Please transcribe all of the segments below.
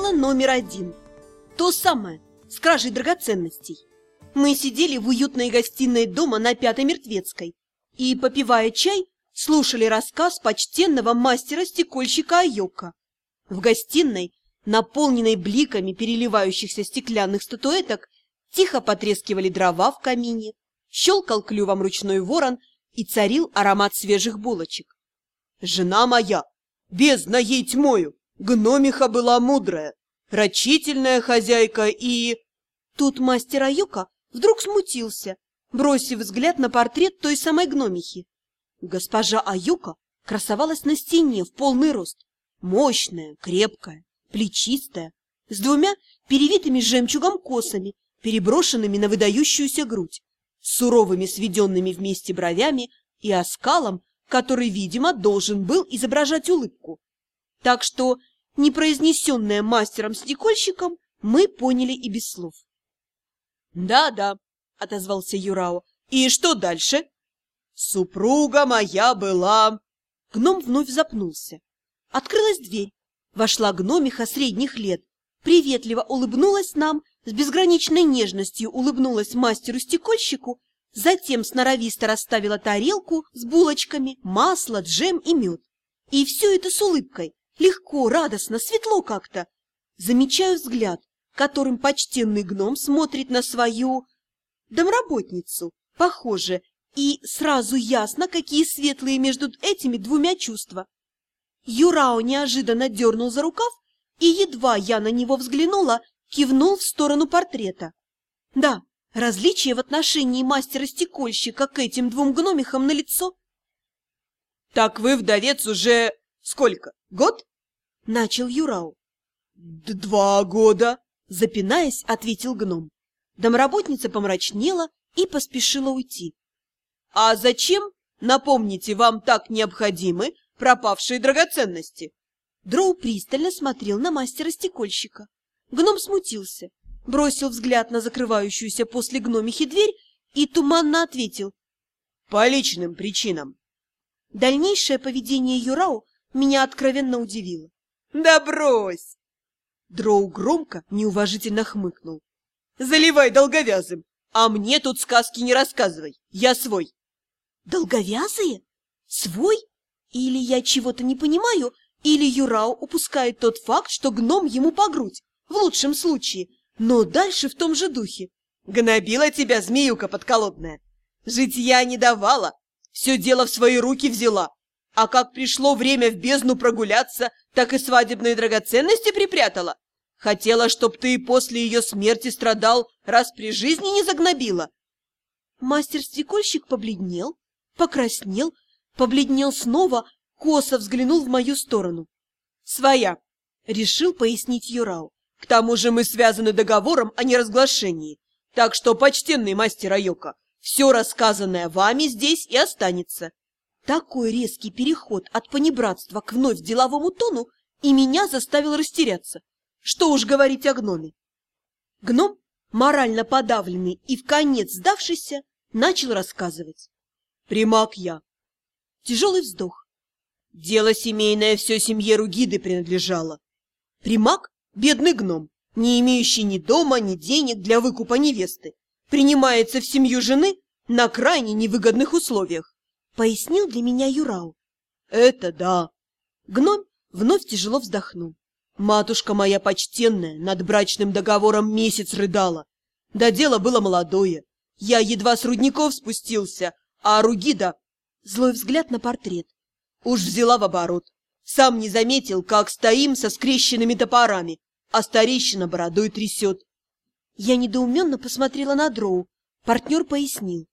Дело номер один. То самое, с кражей драгоценностей. Мы сидели в уютной гостиной дома на Пятой Мертвецкой и, попивая чай, слушали рассказ почтенного мастера-стекольщика Айока. В гостиной, наполненной бликами переливающихся стеклянных статуэток, тихо потрескивали дрова в камине, щелкал клювом ручной ворон и царил аромат свежих булочек. «Жена моя, бездна ей тьмою, гномиха была мудрая, рачительная хозяйка и...» Тут мастер Аюка вдруг смутился, бросив взгляд на портрет той самой гномихи. Госпожа Аюка красовалась на стене в полный рост, мощная, крепкая, плечистая, с двумя перевитыми жемчугом косами, переброшенными на выдающуюся грудь, с суровыми сведенными вместе бровями и оскалом, который, видимо, должен был изображать улыбку. Так что, непроизнесенное мастером-стекольщиком, мы поняли и без слов. «Да-да», — отозвался Юрао. «И что дальше?» «Супруга моя была...» Гном вновь запнулся. Открылась дверь. Вошла гномиха средних лет. Приветливо улыбнулась нам, с безграничной нежностью улыбнулась мастеру-стекольщику, затем сноровисто расставила тарелку с булочками, масло, джем и мед. И все это с улыбкой, легко, радостно, светло как-то. Замечаю взгляд, которым почтенный гном смотрит на свою домработницу, похоже, и сразу ясно, какие светлые между этими двумя чувства. Юрао неожиданно дернул за рукав, и едва я на него взглянула, кивнул в сторону портрета. Да, различие в отношении мастера-стекольщика к этим двум гномихам на лицо. Так вы, вдовец, уже сколько? Год? Начал Юрау. Два года, запинаясь, ответил гном. Домработница помрачнела и поспешила уйти. А зачем, напомните, вам так необходимы пропавшие драгоценности? Дроу пристально смотрел на мастера-стекольщика. Гном смутился, бросил взгляд на закрывающуюся после гномихи дверь и туманно ответил. По личным причинам. Дальнейшее поведение Юрау меня откровенно удивило. Да брось! Дроу громко, неуважительно хмыкнул. Заливай долговязым, а мне тут сказки не рассказывай, я свой. Долговязые? Свой? Или я чего-то не понимаю, или Юрау упускает тот факт, что гном ему по грудь в лучшем случае, но дальше в том же духе. Гнобила тебя змеюка подколодная. Житья не давала, все дело в свои руки взяла. А как пришло время в бездну прогуляться, так и свадебные драгоценности припрятала. Хотела, чтоб ты и после ее смерти страдал, раз при жизни не загнобила. Мастер-стекольщик побледнел, покраснел, побледнел снова, косо взглянул в мою сторону. «Своя!» — решил пояснить Юрау. К тому же мы связаны договором о неразглашении. Так что, почтенный мастер Айока, все рассказанное вами здесь и останется. Такой резкий переход от понебратства к вновь деловому тону и меня заставил растеряться. Что уж говорить о гноме. Гном, морально подавленный и в конец сдавшийся, начал рассказывать. Примак я. Тяжелый вздох. Дело семейное все семье Ругиды принадлежало. Примак Бедный гном, не имеющий ни дома, ни денег для выкупа невесты, принимается в семью жены на крайне невыгодных условиях, пояснил для меня Юрау. Это да. Гном вновь тяжело вздохнул. Матушка моя почтенная над брачным договором месяц рыдала. Да дело было молодое. Я едва с рудников спустился, а Ругида... Злой взгляд на портрет. Уж взяла в оборот. Сам не заметил, как стоим со скрещенными топорами, а старейшина бородой трясет. Я недоуменно посмотрела на Дроу. Партнер пояснил.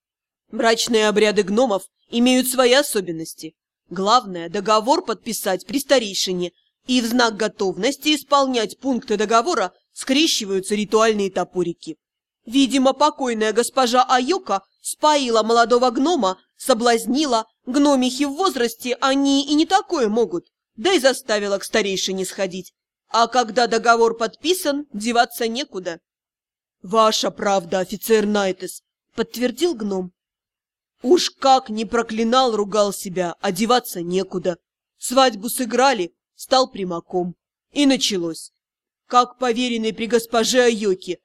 Брачные обряды гномов имеют свои особенности. Главное – договор подписать при старейшине, и в знак готовности исполнять пункты договора скрещиваются ритуальные топорики. Видимо, покойная госпожа Айока споила молодого гнома, соблазнила, гномихи в возрасте они и не такое могут да и заставила к старейшине сходить. А когда договор подписан, деваться некуда. — Ваша правда, офицер Найтес, — подтвердил гном. Уж как не проклинал, ругал себя, одеваться некуда. Свадьбу сыграли, стал примаком. И началось. как поверенный при госпоже Айоке.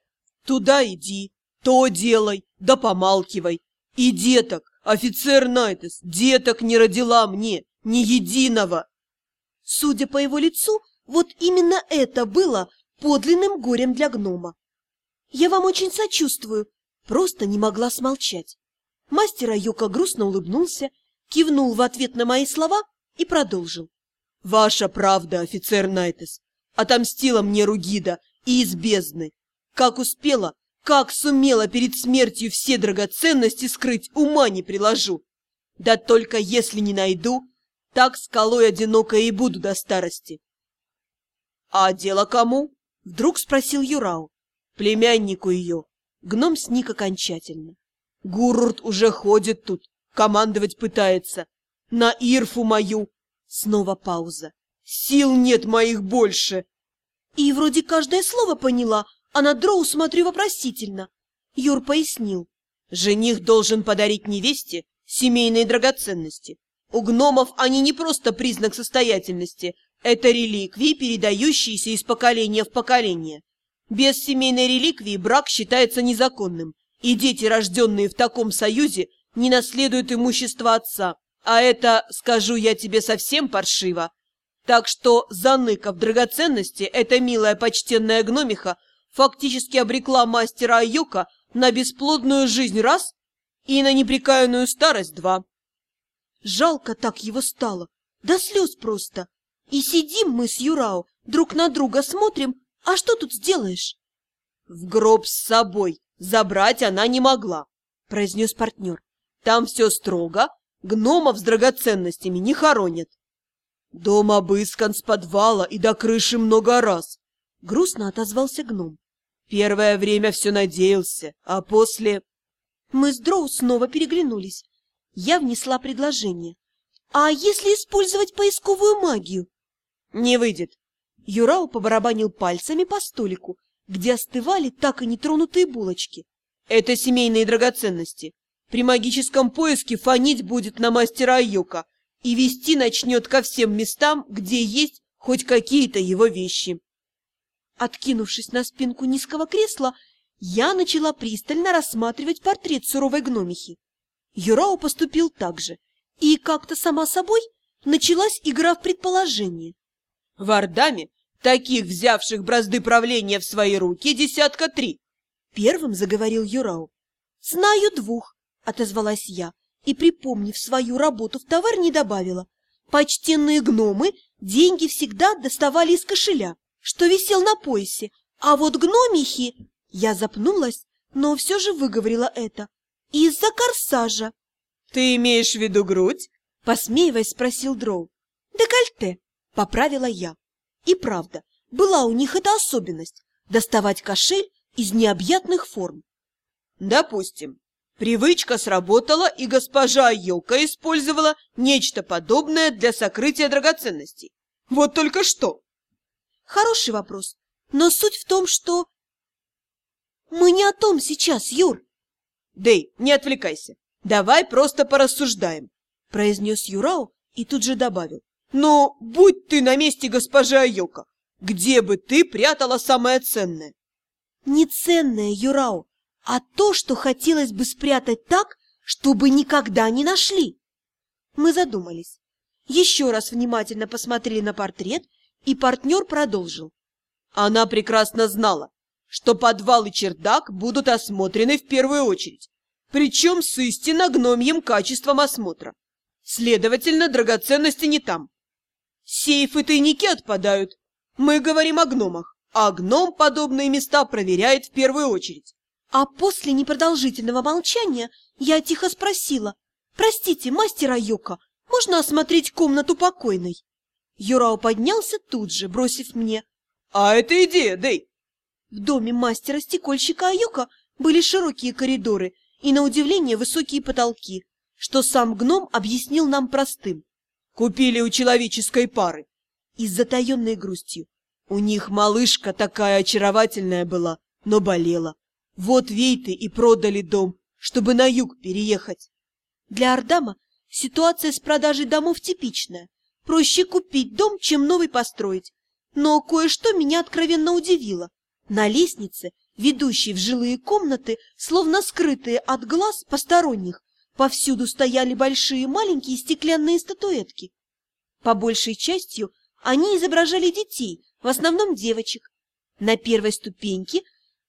Туда иди, то делай, да помалкивай. И деток, офицер Найтес, деток не родила мне, ни единого. Судя по его лицу, вот именно это было подлинным горем для гнома. Я вам очень сочувствую, просто не могла смолчать. Мастер Айока грустно улыбнулся, кивнул в ответ на мои слова и продолжил. «Ваша правда, офицер Найтес, отомстила мне Ругида и из бездны. Как успела, как сумела перед смертью все драгоценности скрыть, ума не приложу. Да только если не найду, так скалой одинокой и буду до старости. — А дело кому? — вдруг спросил Юрау. — Племяннику ее. Гном сник окончательно. Гурурт уже ходит тут, командовать пытается. На Ирфу мою. Снова пауза. Сил нет моих больше. И вроде каждое слово поняла, а на Дроу смотрю вопросительно. Юр пояснил. Жених должен подарить невесте семейные драгоценности. У гномов они не просто признак состоятельности, это реликвии, передающиеся из поколения в поколение. Без семейной реликвии брак считается незаконным, и дети, рожденные в таком союзе, не наследуют имущество отца. А это, скажу я тебе, совсем паршиво. Так что, заныкав драгоценности, эта милая почтенная гномиха фактически обрекла мастера Айока на бесплодную жизнь раз и на непрекаянную старость два. Жалко так его стало, до слез просто. И сидим мы с Юрао, друг на друга смотрим, а что тут сделаешь? В гроб с собой забрать она не могла, произнес партнер. Там все строго, гномов с драгоценностями не хоронят. Дом обыскан с подвала и до крыши много раз. Грустно отозвался гном. Первое время все надеялся, а после... Мы с Дроу снова переглянулись. Я внесла предложение. А если использовать поисковую магию? Не выйдет. Юрау побарабанил пальцами по столику, где остывали так и нетронутые булочки. Это семейные драгоценности. При магическом поиске фонить будет на мастера Айока и вести начнет ко всем местам, где есть хоть какие-то его вещи. Откинувшись на спинку низкого кресла, я начала пристально рассматривать портрет суровой гномихи. Юрао поступил так же, и как-то сама собой началась игра в предположение. В Ардаме таких, взявших бразды правления в свои руки, десятка три. Первым заговорил Юрау. «Знаю двух», — отозвалась я, и, припомнив свою работу в таверне, добавила. «Почтенные гномы деньги всегда доставали из кошеля, что висел на поясе, а вот гномихи...» Я запнулась, но все же выговорила это. «Из-за корсажа». «Ты имеешь в виду грудь?» — посмеиваясь, спросил Дроу. «Декольте», — поправила я. И правда, была у них эта особенность – доставать кошель из необъятных форм. Допустим, привычка сработала, и госпожа Йока использовала нечто подобное для сокрытия драгоценностей. Вот только что! Хороший вопрос, но суть в том, что... Мы не о том сейчас, Юр. Дэй, не отвлекайся. Давай просто порассуждаем, произнес Юрао и тут же добавил. Но будь ты на месте госпожи Айока, где бы ты прятала самое ценное? Не ценное, Юрао, а то, что хотелось бы спрятать так, чтобы никогда не нашли. Мы задумались. Еще раз внимательно посмотрели на портрет, и партнер продолжил. Она прекрасно знала, что подвал и чердак будут осмотрены в первую очередь, причем с истинно гномьим качеством осмотра. Следовательно, драгоценности не там. Сейфы и тайники отпадают. Мы говорим о гномах, а гном подобные места проверяет в первую очередь. А после непродолжительного молчания я тихо спросила. «Простите, мастер Айока, можно осмотреть комнату покойной?» Юрао поднялся тут же, бросив мне. «А это идея, Дэй!» В доме мастера-стекольщика Айока были широкие коридоры и, на удивление, высокие потолки, что сам гном объяснил нам простым. Купили у человеческой пары. И с затаенной грустью. У них малышка такая очаровательная была, но болела. Вот Вейты и продали дом, чтобы на юг переехать. Для Ардама ситуация с продажей домов типичная. Проще купить дом, чем новый построить. Но кое-что меня откровенно удивило. На лестнице, ведущей в жилые комнаты, словно скрытые от глаз посторонних, повсюду стояли большие маленькие стеклянные статуэтки. По большей частью они изображали детей, в основном девочек. На первой ступеньке,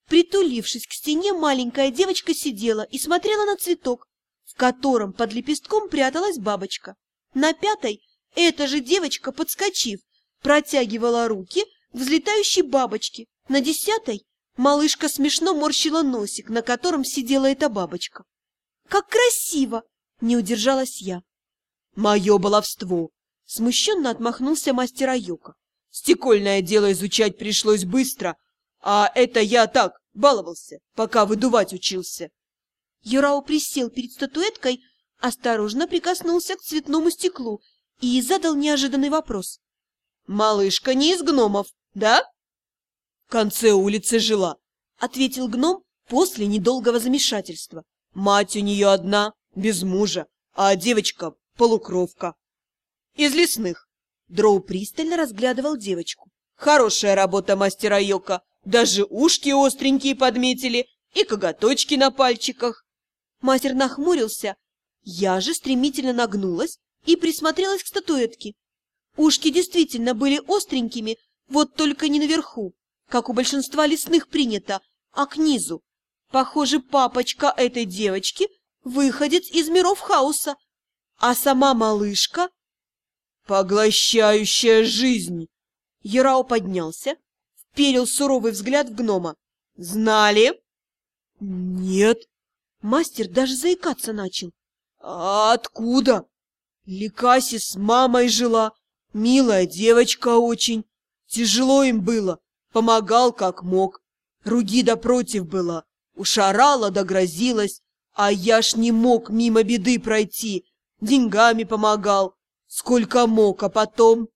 притулившись к стене, маленькая девочка сидела и смотрела на цветок, в котором под лепестком пряталась бабочка. На пятой эта же девочка, подскочив, протягивала руки взлетающей бабочке. На десятой малышка смешно морщила носик, на котором сидела эта бабочка. «Как красиво!» — не удержалась я. «Мое баловство!» — смущенно отмахнулся мастер Айока. «Стекольное дело изучать пришлось быстро, а это я так, баловался, пока выдувать учился». Юрао присел перед статуэткой, осторожно прикоснулся к цветному стеклу и задал неожиданный вопрос. «Малышка не из гномов, да?» «В конце улицы жила», — ответил гном после недолгого замешательства. «Мать у нее одна, без мужа, а девочка — полукровка». «Из лесных». Дроу пристально разглядывал девочку. «Хорошая работа мастера Йока, даже ушки остренькие подметили и коготочки на пальчиках». Мастер нахмурился, я же стремительно нагнулась и присмотрелась к статуэтке. Ушки действительно были остренькими, вот только не наверху, как у большинства лесных принято, а к низу. Похоже, папочка этой девочки выходит из миров хаоса, а сама малышка... «Поглощающая жизнь!» Ярао поднялся, вперил суровый взгляд в гнома. «Знали?» «Нет». Мастер даже заикаться начал. «А откуда?» Ликаси с мамой жила, милая девочка очень. Тяжело им было, помогал как мог. Ругида против была, ушарала да грозилась, а я ж не мог мимо беды пройти, деньгами помогал, сколько мог, а потом...